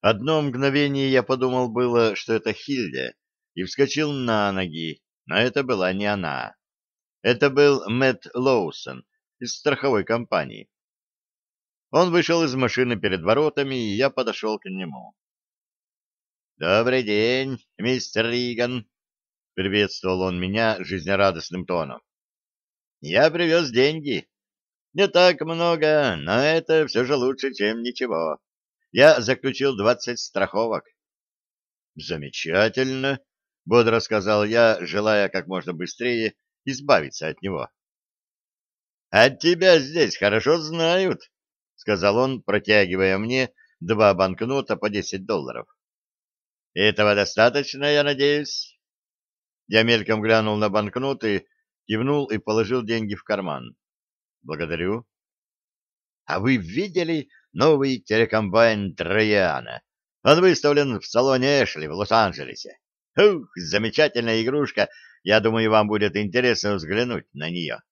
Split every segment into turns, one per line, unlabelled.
Одно мгновение я подумал было, что это Хильда, и вскочил на ноги, но это была не она. Это был Мэтт Лоусон из страховой компании. Он вышел из машины перед воротами, и я подошел к нему. «Добрый день, мистер Риган», — приветствовал он меня жизнерадостным тоном. «Я привез деньги. Не так много, но это все же лучше, чем ничего. Я заключил двадцать страховок. Замечательно, бодро сказал я, желая как можно быстрее избавиться от него. От тебя здесь хорошо знают, сказал он, протягивая мне два банкнота по десять долларов. Этого достаточно, я надеюсь. Я мельком глянул на банкноты, кивнул и положил деньги в карман. Благодарю. А вы видели новый телекомбайн Трояна. Он выставлен в салоне Эшли в Лос-Анджелесе. Ух, замечательная игрушка. Я думаю, вам будет интересно взглянуть на нее.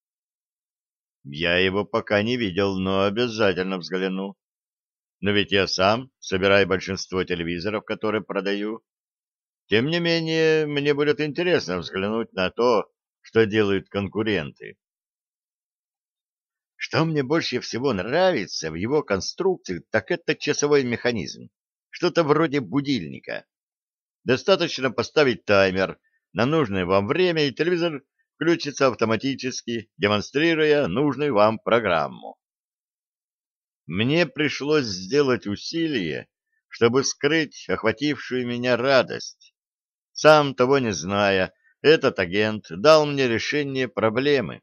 Я его пока не видел, но обязательно взгляну. Но ведь я сам собираю большинство телевизоров, которые продаю. Тем не менее, мне будет интересно взглянуть на то, что делают конкуренты. Что мне больше всего нравится в его конструкции, так это часовой механизм. Что-то вроде будильника. Достаточно поставить таймер на нужное вам время, и телевизор включится автоматически, демонстрируя нужную вам программу. Мне пришлось сделать усилие, чтобы скрыть охватившую меня радость. Сам того не зная, этот агент дал мне решение проблемы.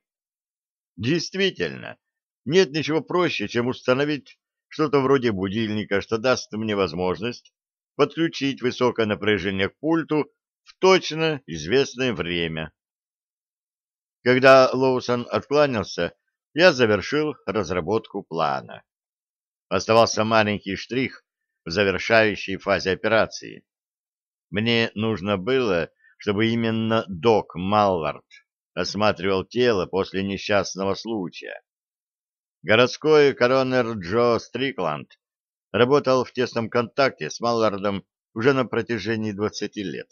Действительно, нет ничего проще, чем установить что-то вроде будильника, что даст мне возможность подключить высокое напряжение к пульту в точно известное время. Когда Лоусон откланялся, я завершил разработку плана. Оставался маленький штрих в завершающей фазе операции. Мне нужно было, чтобы именно док Малвард осматривал тело после несчастного случая. Городской коронер Джо Стрикланд работал в тесном контакте с Маллардом уже на протяжении 20 лет.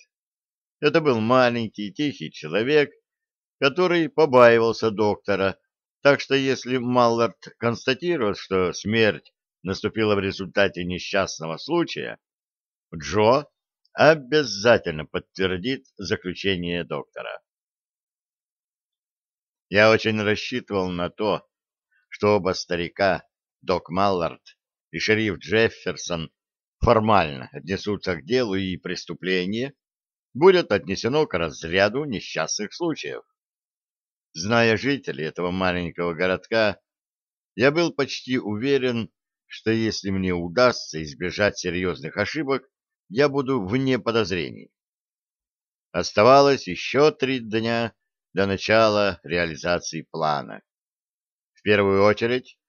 Это был маленький, тихий человек, который побаивался доктора, так что если Маллард констатирует, что смерть наступила в результате несчастного случая, Джо обязательно подтвердит заключение доктора. Я очень рассчитывал на то, что оба старика, док Маллард и шериф Джефферсон, формально отнесутся к делу и преступление будет отнесено к разряду несчастных случаев. Зная жителей этого маленького городка, я был почти уверен, что если мне удастся избежать серьезных ошибок, я буду вне подозрений. Оставалось еще три дня до начала реализации плана первую очередь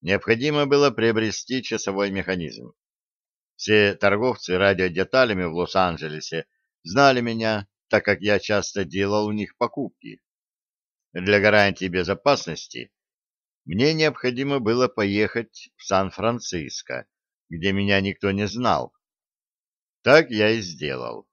необходимо было приобрести часовой механизм. Все торговцы радиодеталями в Лос-Анджелесе знали меня, так как я часто делал у них покупки. Для гарантии безопасности мне необходимо было поехать в Сан-Франциско, где меня никто не знал. Так я и сделал.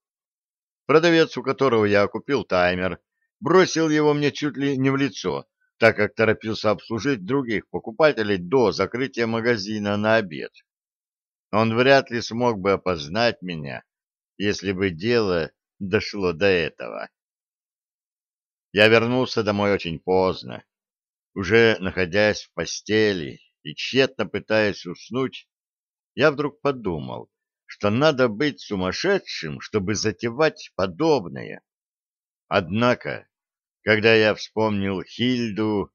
Продавец, у которого я купил таймер, бросил его мне чуть ли не в лицо, так как торопился обслужить других покупателей до закрытия магазина на обед. Он вряд ли смог бы опознать меня, если бы дело дошло до этого. Я вернулся домой очень поздно. Уже находясь в постели и тщетно пытаясь уснуть, я вдруг подумал, что надо быть сумасшедшим, чтобы затевать подобное. Однако когда я вспомнил Хильду,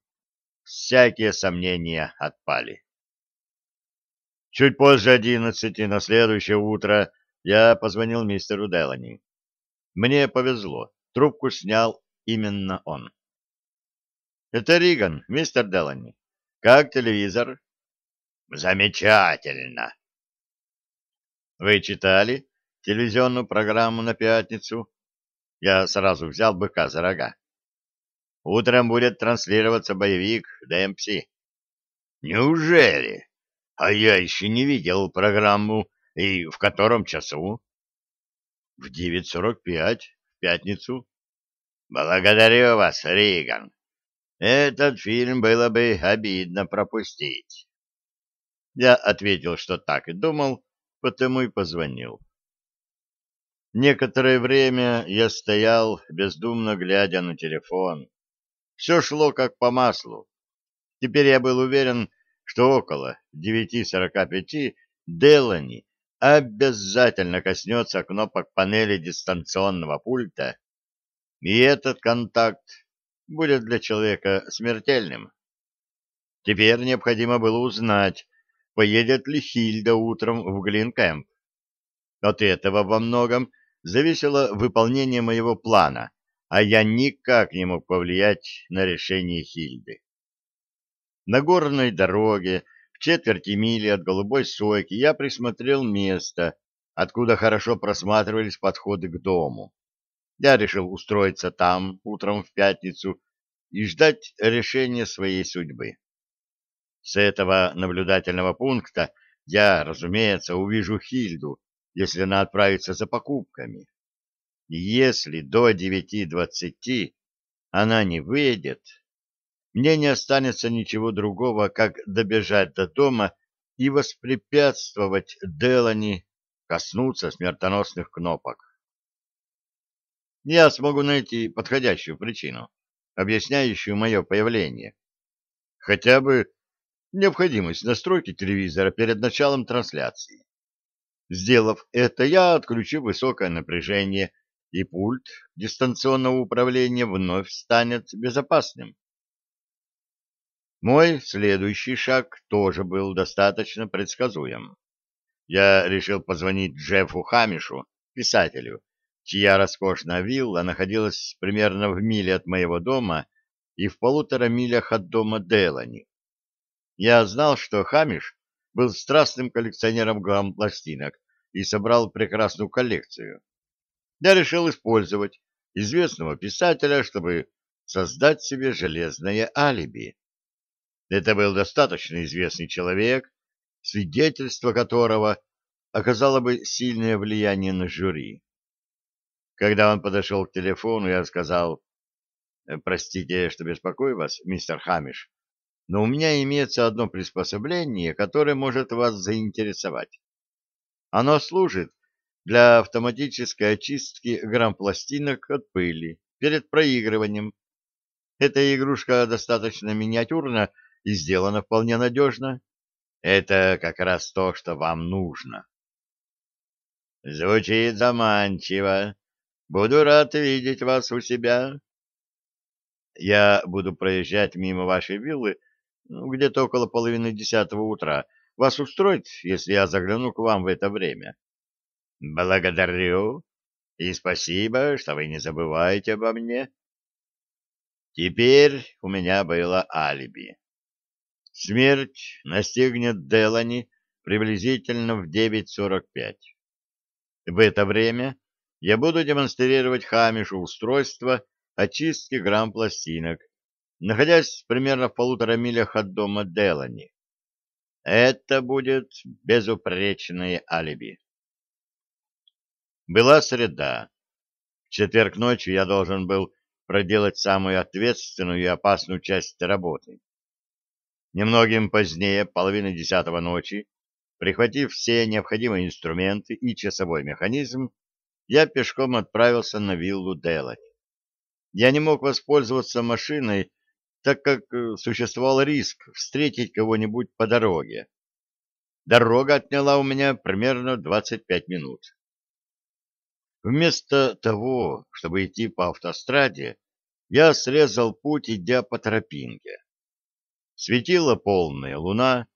всякие сомнения отпали. Чуть позже одиннадцати на следующее утро я позвонил мистеру Делани. Мне повезло, трубку снял именно он. «Это Риган, мистер Делани. Как телевизор?» «Замечательно!» «Вы читали телевизионную программу на пятницу?» Я сразу взял быка за рога. Утром будет транслироваться боевик ДМПС. Неужели? А я еще не видел программу И в котором часу?
В 9.45, в пятницу.
Благодарю вас, Риган. Этот фильм было бы обидно пропустить. Я ответил, что так и думал, потому и позвонил. Некоторое время я стоял, бездумно глядя на телефон. Все шло как по маслу. Теперь я был уверен, что около 9.45 Делани обязательно коснется кнопок панели дистанционного пульта, и этот контакт будет для человека смертельным. Теперь необходимо было узнать, поедет ли Хильда утром в Глинкэмп. От этого во многом зависело выполнение моего плана, а я никак не мог повлиять на решение Хильды. На горной дороге в четверти мили от Голубой Сойки я присмотрел место, откуда хорошо просматривались подходы к дому. Я решил устроиться там утром в пятницу и ждать решения своей судьбы. С этого наблюдательного пункта я, разумеется, увижу Хильду, если она отправится за покупками. Если до девяти двадцати она не выйдет, мне не останется ничего другого, как добежать до дома и воспрепятствовать Делани коснуться смертоносных кнопок я смогу найти подходящую причину, объясняющую мое появление. Хотя бы необходимость настройки телевизора перед началом трансляции. Сделав это, я отключу высокое напряжение, и пульт дистанционного управления вновь станет безопасным. Мой следующий шаг тоже был достаточно предсказуем. Я решил позвонить Джеффу Хамишу, писателю, чья роскошная вилла находилась примерно в миле от моего дома и в полутора милях от дома Делани. Я знал, что Хамиш был страстным коллекционером грамм-пластинок и собрал прекрасную коллекцию. Я решил использовать известного писателя, чтобы создать себе железное алиби. Это был достаточно известный человек, свидетельство которого оказало бы сильное влияние на жюри. Когда он подошел к телефону, я сказал, «Э, «Простите, что беспокою вас, мистер Хамиш, но у меня имеется одно приспособление, которое может вас заинтересовать. Оно служит для автоматической очистки грамм-пластинок от пыли перед проигрыванием. Эта игрушка достаточно миниатюрна и сделана вполне надежно. Это как раз то, что вам нужно. Звучит заманчиво, Буду рад видеть вас у себя. Я буду проезжать мимо вашей виллы ну, где-то около половины десятого утра. Вас устроит, если я загляну к вам в это время? Благодарю и спасибо, что вы не забываете обо мне. Теперь у меня было алиби. Смерть настигнет Делани приблизительно в 9.45. В это время я буду демонстрировать Хамишу устройство очистки грамм-пластинок, находясь примерно в полутора милях от дома Делани. Это будет безупречное алиби. Была среда. В четверг ночью я должен был проделать самую ответственную и опасную часть работы. Немногим позднее, половины десятого ночи, прихватив все необходимые инструменты и часовой механизм, я пешком отправился на виллу Делать. Я не мог воспользоваться машиной, так как э, существовал риск встретить кого-нибудь по дороге. Дорога отняла у меня примерно 25 минут. Вместо того, чтобы идти по автостраде, я срезал путь, идя по тропинке. Светила полная луна,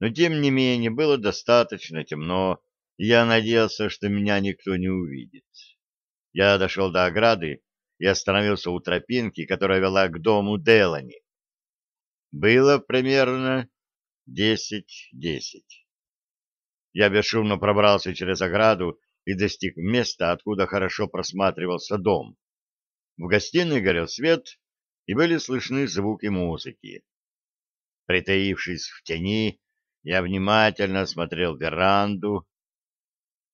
но тем не менее было достаточно темно, я надеялся, что меня никто не увидит. Я дошел до ограды и остановился у тропинки, которая вела к дому Делани. Было примерно десять-десять. Я бесшумно пробрался через ограду и достиг места, откуда хорошо просматривался дом. В гостиной горел свет, и были слышны звуки музыки. Притаившись в тени, я внимательно смотрел веранду,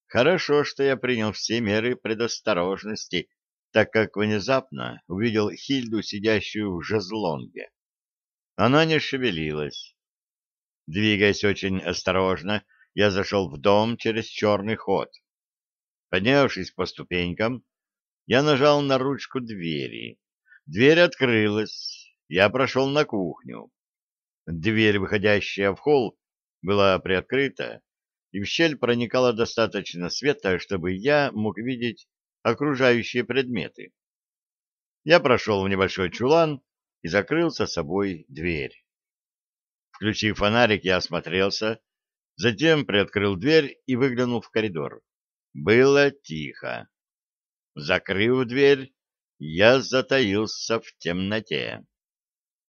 Хорошо, что я принял все меры предосторожности, так как внезапно увидел Хильду, сидящую в жезлонге. Она не шевелилась. Двигаясь очень осторожно, я зашел в дом через черный ход. Поднявшись по ступенькам, я нажал на ручку двери. Дверь открылась. Я прошел на кухню. Дверь, выходящая в холл, была приоткрыта, и в щель проникало достаточно света, чтобы я мог видеть окружающие предметы. Я прошел в небольшой чулан и закрыл за собой дверь. Включив фонарик, я осмотрелся, затем приоткрыл дверь и выглянул в коридор. Было тихо. Закрыв дверь, я затаился в темноте.